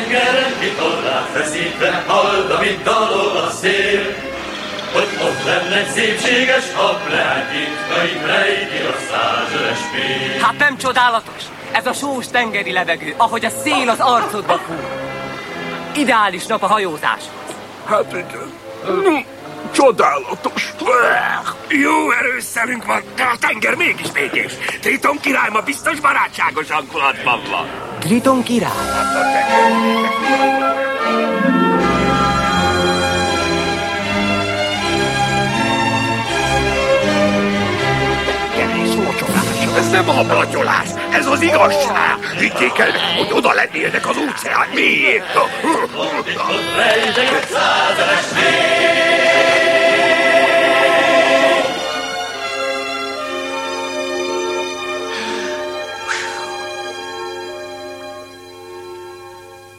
tengeren vitorlát feszítve halld, amit dalol a szél. Hogy ott lenne szépséges hableány, titkaim rejti a százöres mély. Hát nem csodálatos? Ez a sós tengeri levegő, ahogy a szél az arcodba fúr. Ideális nap a hajózáshoz. Hát, igen. Csodálatos. Jó erőszelünk van, de a tenger mégis békés. Triton király ma biztos barátságos hangulatban van. Triton király? Ez nem a blatyolás, ez az igazság. Higgyék el, hogy oda lennének az óceán. Miért? Ott rejtek egy százeres mély,